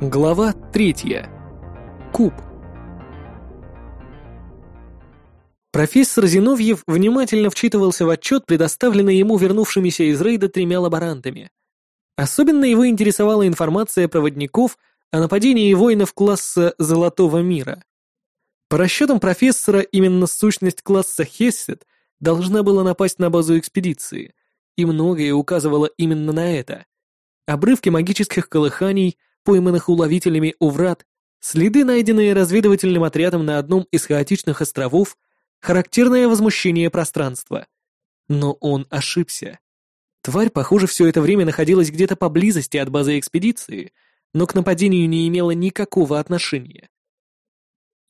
Глава третья. Куб. Профессор Зиновьев внимательно вчитывался в отчет, предоставленный ему вернувшимися из рейда тремя лаборантами. Особенно его интересовала информация проводников о нападении воинов класса Золотого Мира. По расчетам профессора, именно сущность класса Хессет должна была напасть на базу экспедиции, и многое указывало именно на это. Обрывки магических колыханий, пойманных уловителями у врат, следы, найденные разведывательным отрядом на одном из хаотичных островов, характерное возмущение пространства. Но он ошибся. Тварь, похоже, все это время находилась где-то поблизости от базы экспедиции, но к нападению не имела никакого отношения.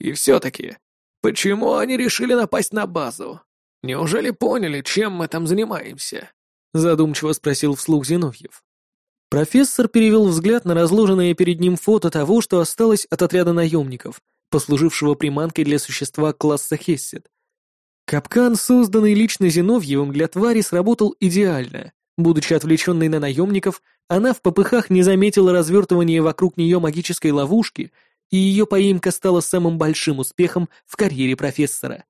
И все-таки, почему они решили напасть на базу? Неужели поняли, чем мы там занимаемся? Задумчиво спросил вслух Зиновьев. Профессор перевел взгляд на разложенное перед ним фото того, что осталось от отряда наемников, послужившего приманкой для существа класса Хессет. Капкан, созданный лично Зиновьевым для твари, сработал идеально. Будучи отвлеченной на наемников, она в попыхах не заметила развертывания вокруг нее магической ловушки, и ее поимка стала самым большим успехом в карьере профессора.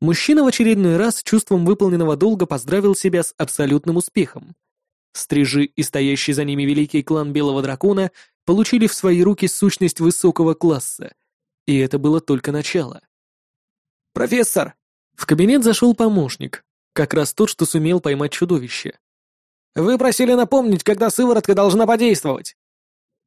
Мужчина в очередной раз чувством выполненного долга поздравил себя с абсолютным успехом. Стрижи и стоящий за ними великий клан Белого Дракона получили в свои руки сущность высокого класса. И это было только начало. «Профессор!» В кабинет зашел помощник, как раз тот, что сумел поймать чудовище. «Вы просили напомнить, когда сыворотка должна подействовать».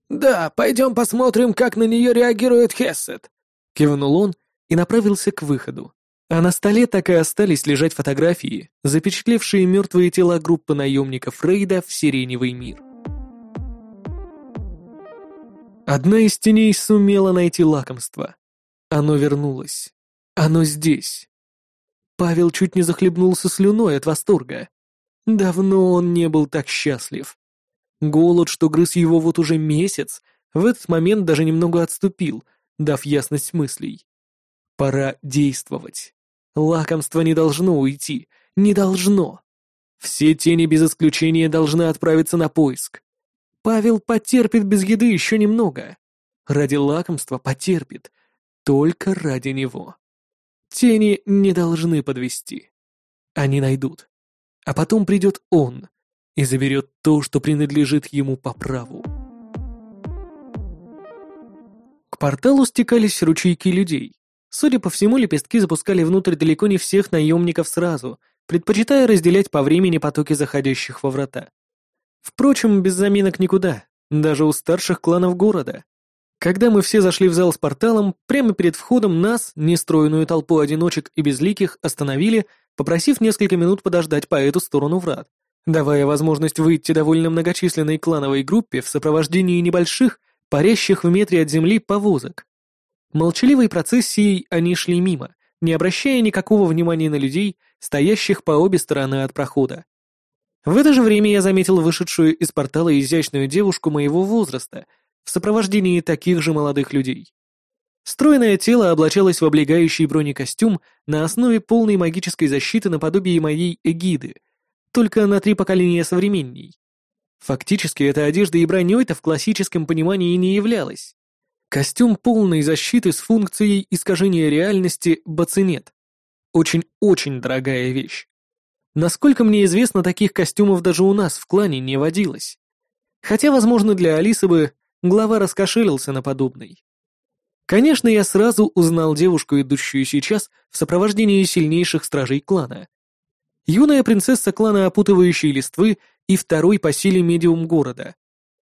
«Да, пойдем посмотрим, как на нее реагирует Хессет», — кивнул он и направился к выходу. А на столе так и остались лежать фотографии, запечатлевшие мертвые тела группы наемников Рейда в Сиреневый мир. Одна из теней сумела найти лакомство. Оно вернулось. Оно здесь. Павел чуть не захлебнулся слюной от восторга. Давно он не был так счастлив. Голод, что грыз его вот уже месяц, в этот момент даже немного отступил, дав ясность мыслей. Пора действовать. Лакомство не должно уйти. Не должно. Все тени без исключения должны отправиться на поиск. Павел потерпит без еды еще немного. Ради лакомства потерпит. Только ради него. Тени не должны подвести. Они найдут. А потом придет он и заберет то, что принадлежит ему по праву. К порталу стекались ручейки людей. Судя по всему, лепестки запускали внутрь далеко не всех наемников сразу, предпочитая разделять по времени потоки заходящих во врата. Впрочем, без заминок никуда, даже у старших кланов города. Когда мы все зашли в зал с порталом, прямо перед входом нас, нестройную толпу одиночек и безликих, остановили, попросив несколько минут подождать по эту сторону врат, давая возможность выйти довольно многочисленной клановой группе в сопровождении небольших, парящих в метре от земли повозок. Молчаливой процессией они шли мимо, не обращая никакого внимания на людей, стоящих по обе стороны от прохода. В это же время я заметил вышедшую из портала изящную девушку моего возраста в сопровождении таких же молодых людей. Стройное тело облачалось в облегающий бронекостюм на основе полной магической защиты наподобие моей эгиды, только на три поколения современней. Фактически эта одежда и броней-то в классическом понимании не являлась. Костюм полной защиты с функцией искажения реальности бацинет. Очень-очень дорогая вещь. Насколько мне известно, таких костюмов даже у нас в клане не водилось. Хотя, возможно, для Алисы бы глава раскошелился на подобный. Конечно, я сразу узнал девушку, идущую сейчас в сопровождении сильнейших стражей клана. Юная принцесса клана опутывающей листвы и второй по силе медиум города.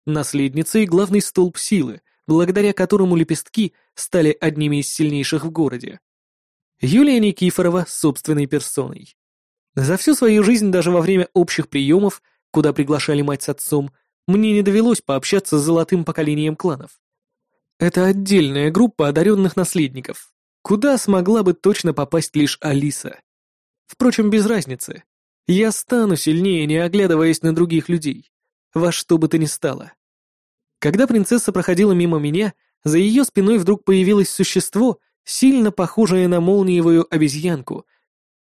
Наследница и главный столб силы, благодаря которому лепестки стали одними из сильнейших в городе. Юлия Никифорова собственной персоной. За всю свою жизнь, даже во время общих приемов, куда приглашали мать с отцом, мне не довелось пообщаться с золотым поколением кланов. Это отдельная группа одаренных наследников, куда смогла бы точно попасть лишь Алиса. Впрочем, без разницы. Я стану сильнее, не оглядываясь на других людей. Во что бы то ни стало. Когда принцесса проходила мимо меня, за ее спиной вдруг появилось существо, сильно похожее на молниевую обезьянку.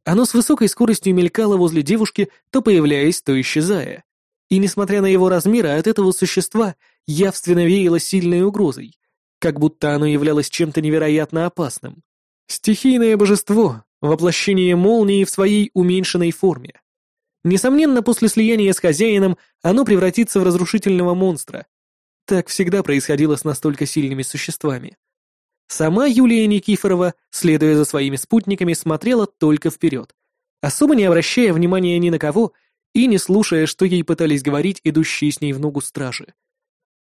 Оно с высокой скоростью мелькало возле девушки, то появляясь, то исчезая. И несмотря на его размеры, от этого существа явственно веяло сильной угрозой, как будто оно являлось чем-то невероятно опасным. Стихийное божество, воплощение молнии в своей уменьшенной форме. Несомненно, после слияния с хозяином оно превратится в разрушительного монстра. Так всегда происходило с настолько сильными существами. Сама Юлия Никифорова, следуя за своими спутниками, смотрела только вперед, особо не обращая внимания ни на кого и не слушая, что ей пытались говорить идущие с ней в ногу стражи.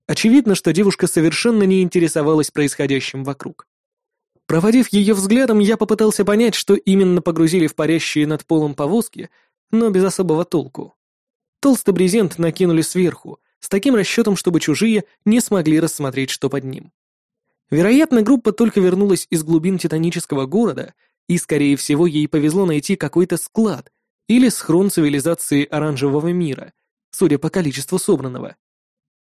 Очевидно, что девушка совершенно не интересовалась происходящим вокруг. Проводив ее взглядом, я попытался понять, что именно погрузили в парящие над полом повозки, но без особого толку. Толстый брезент накинули сверху, с таким расчетом, чтобы чужие не смогли рассмотреть, что под ним. Вероятно, группа только вернулась из глубин титанического города, и, скорее всего, ей повезло найти какой-то склад или схрон цивилизации оранжевого мира, судя по количеству собранного.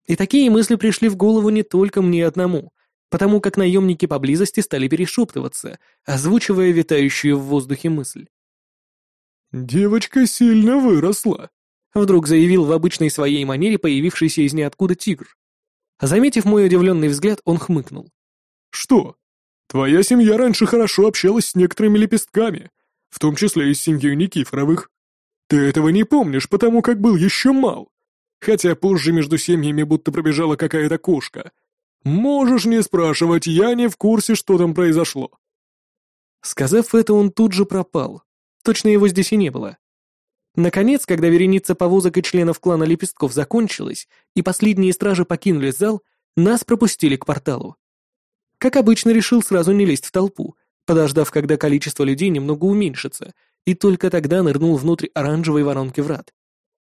И такие мысли пришли в голову не только мне одному, потому как наемники поблизости стали перешептываться, озвучивая витающую в воздухе мысль. «Девочка сильно выросла», — вдруг заявил в обычной своей манере появившийся из ниоткуда тигр. Заметив мой удивленный взгляд, он хмыкнул. «Что? Твоя семья раньше хорошо общалась с некоторыми лепестками, в том числе и с семьей Никифоровых. Ты этого не помнишь, потому как был еще мал. Хотя позже между семьями будто пробежала какая-то кошка, «Можешь не спрашивать, я не в курсе, что там произошло». Сказав это, он тут же пропал. Точно его здесь и не было. Наконец, когда вереница повозок и членов клана Лепестков закончилась, и последние стражи покинули зал, нас пропустили к порталу. Как обычно, решил сразу не лезть в толпу, подождав, когда количество людей немного уменьшится, и только тогда нырнул внутрь оранжевой воронки врат.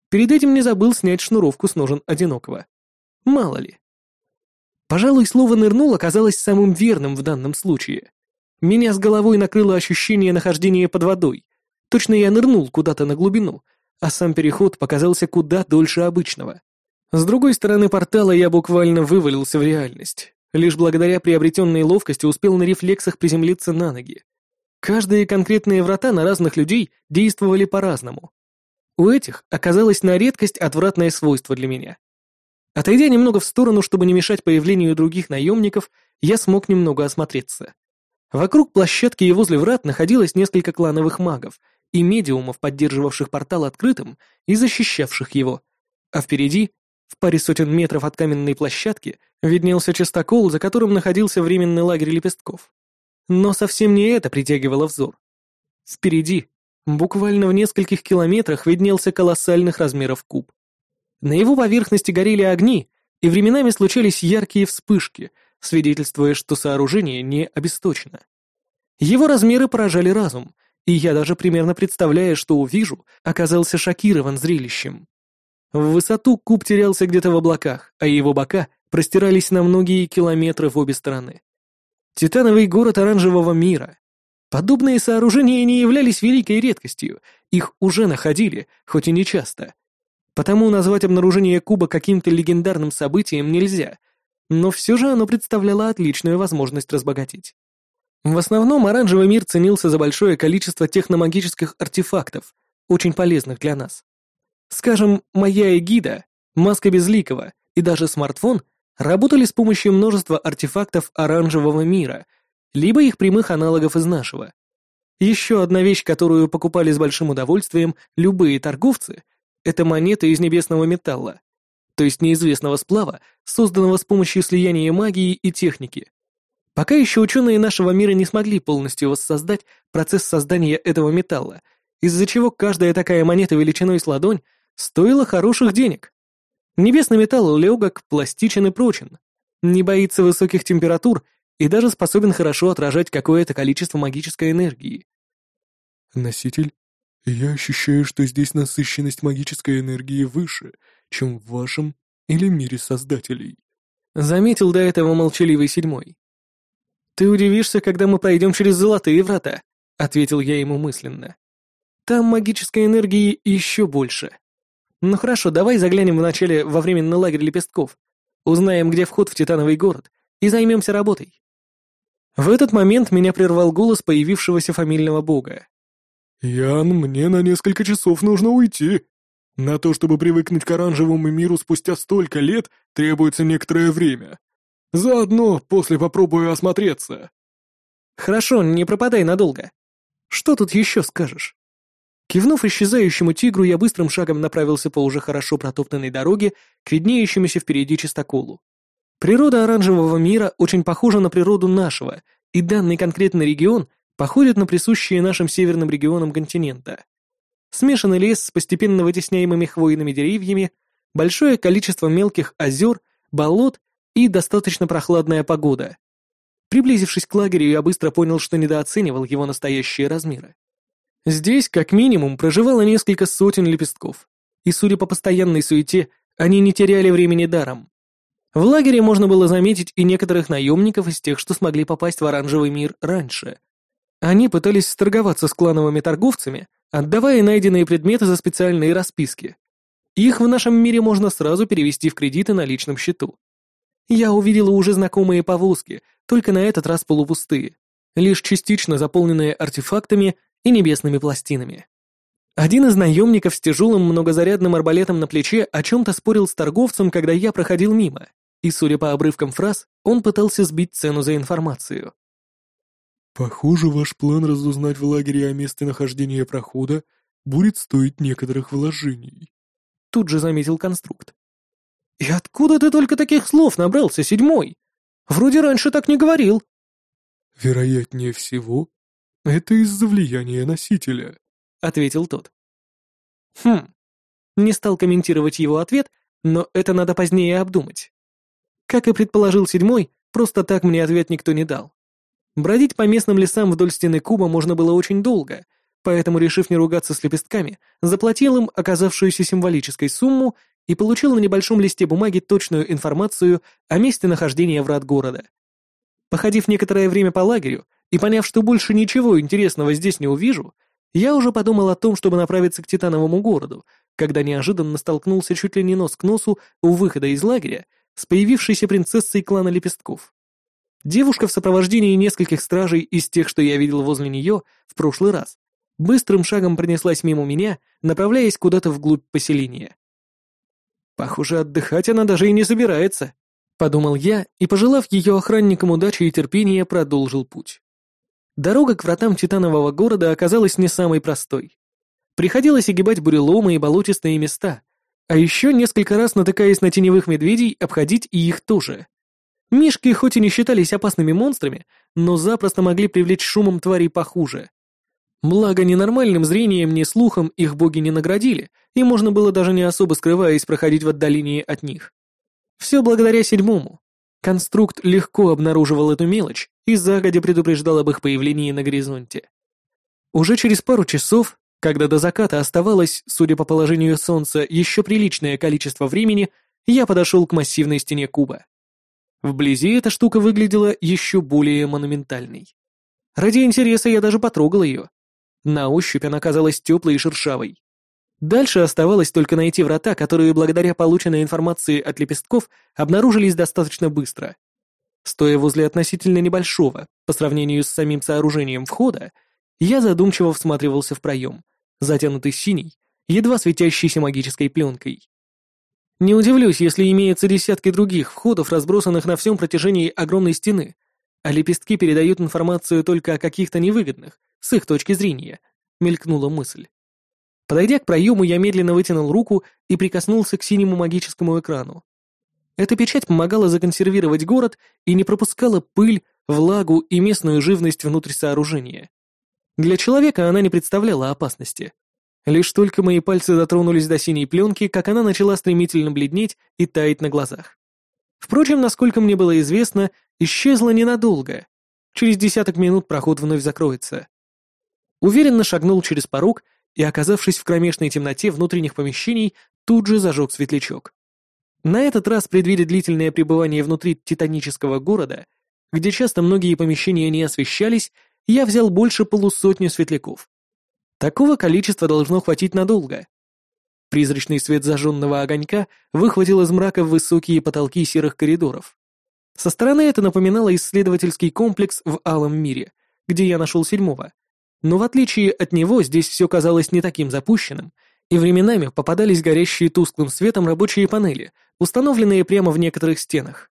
Перед этим не забыл снять шнуровку с ножен одинокого. Мало ли. Пожалуй, слово «нырнул» оказалось самым верным в данном случае. Меня с головой накрыло ощущение нахождения под водой. Точно я нырнул куда-то на глубину, а сам переход показался куда дольше обычного. С другой стороны портала я буквально вывалился в реальность. Лишь благодаря приобретенной ловкости успел на рефлексах приземлиться на ноги. Каждые конкретные врата на разных людей действовали по-разному. У этих оказалось на редкость отвратное свойство для меня. Отойдя немного в сторону, чтобы не мешать появлению других наемников, я смог немного осмотреться. Вокруг площадки и возле врат находилось несколько клановых магов и медиумов, поддерживавших портал открытым и защищавших его. А впереди, в паре сотен метров от каменной площадки, виднелся частокол, за которым находился временный лагерь лепестков. Но совсем не это притягивало взор. Впереди, буквально в нескольких километрах, виднелся колоссальных размеров куб. На его поверхности горели огни, и временами случались яркие вспышки, свидетельствуя, что сооружение не обесточено. Его размеры поражали разум, и я даже примерно представляя, что увижу, оказался шокирован зрелищем. В высоту куб терялся где-то в облаках, а его бока простирались на многие километры в обе стороны. Титановый город оранжевого мира. Подобные сооружения не являлись великой редкостью, их уже находили, хоть и не часто. Потому назвать обнаружение куба каким-то легендарным событием нельзя, но все же оно представляло отличную возможность разбогатеть. В основном оранжевый мир ценился за большое количество техномагических артефактов, очень полезных для нас. Скажем, моя эгида, маска безликого и даже смартфон работали с помощью множества артефактов оранжевого мира, либо их прямых аналогов из нашего. Еще одна вещь, которую покупали с большим удовольствием любые торговцы — это монеты из небесного металла, то есть неизвестного сплава, созданного с помощью слияния магии и техники. Пока еще ученые нашего мира не смогли полностью воссоздать процесс создания этого металла, из-за чего каждая такая монета величиной с ладонь стоила хороших денег. Небесный металл легок, пластичен и прочен, не боится высоких температур и даже способен хорошо отражать какое-то количество магической энергии. Носитель я ощущаю, что здесь насыщенность магической энергии выше, чем в вашем или мире создателей. Заметил до этого молчаливый седьмой. Ты удивишься, когда мы пройдем через золотые врата, ответил я ему мысленно. Там магической энергии еще больше. Ну хорошо, давай заглянем вначале во временный лагерь лепестков, узнаем, где вход в Титановый город, и займемся работой. В этот момент меня прервал голос появившегося фамильного бога. «Ян, мне на несколько часов нужно уйти». На то, чтобы привыкнуть к оранжевому миру спустя столько лет, требуется некоторое время. Заодно после попробую осмотреться. Хорошо, не пропадай надолго. Что тут еще скажешь? Кивнув исчезающему тигру, я быстрым шагом направился по уже хорошо протоптанной дороге к виднеющемуся впереди чистоколу. Природа оранжевого мира очень похожа на природу нашего, и данный конкретный регион походит на присущие нашим северным регионам континента. Смешанный лес с постепенно вытесняемыми хвойными деревьями, большое количество мелких озер, болот и достаточно прохладная погода. Приблизившись к лагерю, я быстро понял, что недооценивал его настоящие размеры. Здесь, как минимум, проживало несколько сотен лепестков, и, судя по постоянной суете, они не теряли времени даром. В лагере можно было заметить и некоторых наемников из тех, что смогли попасть в оранжевый мир раньше. Они пытались сторговаться с клановыми торговцами, отдавая найденные предметы за специальные расписки. Их в нашем мире можно сразу перевести в кредиты на личном счету. Я увидела уже знакомые повозки, только на этот раз полупустые, лишь частично заполненные артефактами и небесными пластинами. Один из наемников с тяжелым многозарядным арбалетом на плече о чем-то спорил с торговцем, когда я проходил мимо, и, судя по обрывкам фраз, он пытался сбить цену за информацию. «Похоже, ваш план разузнать в лагере о местонахождении прохода будет стоить некоторых вложений», — тут же заметил конструкт. «И откуда ты только таких слов набрался, седьмой? Вроде раньше так не говорил». «Вероятнее всего, это из-за влияния носителя», — ответил тот. «Хм». Не стал комментировать его ответ, но это надо позднее обдумать. Как и предположил седьмой, просто так мне ответ никто не дал. Бродить по местным лесам вдоль стены куба можно было очень долго, поэтому, решив не ругаться с лепестками, заплатил им оказавшуюся символической сумму и получил на небольшом листе бумаги точную информацию о месте нахождения врат города. Походив некоторое время по лагерю и поняв, что больше ничего интересного здесь не увижу, я уже подумал о том, чтобы направиться к Титановому городу, когда неожиданно столкнулся чуть ли не нос к носу у выхода из лагеря с появившейся принцессой клана Лепестков. Девушка в сопровождении нескольких стражей из тех, что я видел возле нее в прошлый раз, быстрым шагом пронеслась мимо меня, направляясь куда-то вглубь поселения. Похоже, отдыхать она даже и не собирается, подумал я и, пожелав ее охранникам удачи и терпения, продолжил путь. Дорога к вратам Титанового города оказалась не самой простой. Приходилось огибать буреломы и болотистые места, а еще несколько раз натыкаясь на теневых медведей, обходить и их тоже. Мишки хоть и не считались опасными монстрами, но запросто могли привлечь шумом тварей похуже. Благо, ни нормальным зрением, ни слухом их боги не наградили, и можно было даже не особо скрываясь проходить в отдалении от них. Все благодаря седьмому. Конструкт легко обнаруживал эту мелочь и загодя предупреждал об их появлении на горизонте. Уже через пару часов, когда до заката оставалось, судя по положению солнца, еще приличное количество времени, я подошел к массивной стене куба. Вблизи эта штука выглядела еще более монументальной. Ради интереса я даже потрогал ее. На ощупь она казалась теплой и шершавой. Дальше оставалось только найти врата, которые благодаря полученной информации от лепестков обнаружились достаточно быстро. Стоя возле относительно небольшого, по сравнению с самим сооружением входа, я задумчиво всматривался в проем, затянутый синей, едва светящейся магической пленкой. Не удивлюсь, если имеются десятки других входов, разбросанных на всем протяжении огромной стены, а лепестки передают информацию только о каких-то невыгодных, с их точки зрения, мелькнула мысль. Подойдя к проему, я медленно вытянул руку и прикоснулся к синему магическому экрану. Эта печать помогала законсервировать город и не пропускала пыль, влагу и местную живность внутрь сооружения. Для человека она не представляла опасности. Лишь только мои пальцы дотронулись до синей пленки, как она начала стремительно бледнеть и таять на глазах. Впрочем, насколько мне было известно, исчезла ненадолго. Через десяток минут проход вновь закроется. Уверенно шагнул через порог и, оказавшись в кромешной темноте внутренних помещений, тут же зажег светлячок. На этот раз, предвидя длительное пребывание внутри титанического города, где часто многие помещения не освещались, я взял больше полусотни светляков. Такого количества должно хватить надолго. Призрачный свет зажженного огонька выхватил из мрака высокие потолки серых коридоров. Со стороны это напоминало исследовательский комплекс в Алом мире, где я нашел седьмого. Но в отличие от него здесь все казалось не таким запущенным, и временами попадались горящие тусклым светом рабочие панели, установленные прямо в некоторых стенах.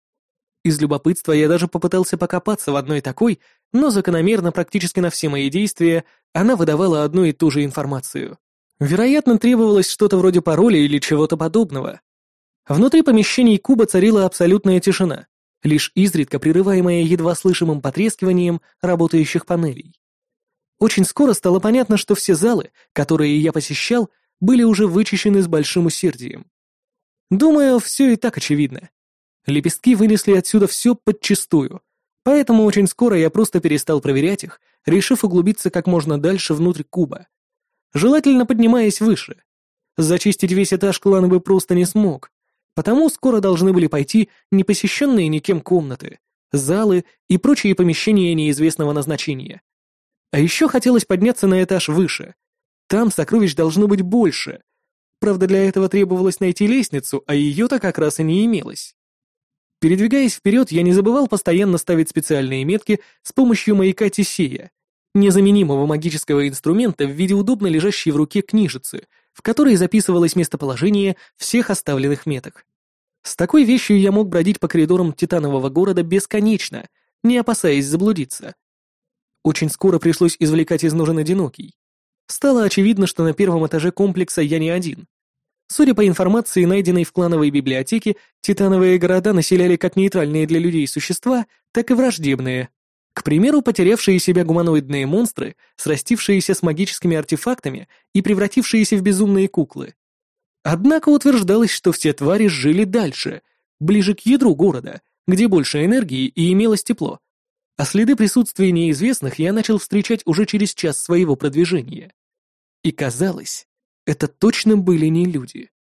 Из любопытства я даже попытался покопаться в одной такой, но закономерно практически на все мои действия она выдавала одну и ту же информацию. Вероятно, требовалось что-то вроде пароля или чего-то подобного. Внутри помещений куба царила абсолютная тишина, лишь изредка прерываемая едва слышимым потрескиванием работающих панелей. Очень скоро стало понятно, что все залы, которые я посещал, были уже вычищены с большим усердием. Думаю, все и так очевидно. Лепестки вынесли отсюда все подчистую, поэтому очень скоро я просто перестал проверять их, решив углубиться как можно дальше внутрь куба. Желательно поднимаясь выше. Зачистить весь этаж клан бы просто не смог, потому скоро должны были пойти непосещенные никем комнаты, залы и прочие помещения неизвестного назначения. А еще хотелось подняться на этаж выше. Там сокровищ должно быть больше. Правда, для этого требовалось найти лестницу, а ее-то как раз и не имелось. Передвигаясь вперед, я не забывал постоянно ставить специальные метки с помощью маяка Тесея, незаменимого магического инструмента в виде удобно лежащей в руке книжицы, в которой записывалось местоположение всех оставленных меток. С такой вещью я мог бродить по коридорам Титанового города бесконечно, не опасаясь заблудиться. Очень скоро пришлось извлекать из ножен одинокий. Стало очевидно, что на первом этаже комплекса я не один. Судя по информации, найденной в клановой библиотеке, титановые города населяли как нейтральные для людей существа, так и враждебные. К примеру, потерявшие себя гуманоидные монстры, срастившиеся с магическими артефактами и превратившиеся в безумные куклы. Однако утверждалось, что все твари жили дальше, ближе к ядру города, где больше энергии и имелось тепло. А следы присутствия неизвестных я начал встречать уже через час своего продвижения. И казалось, это точно были не люди.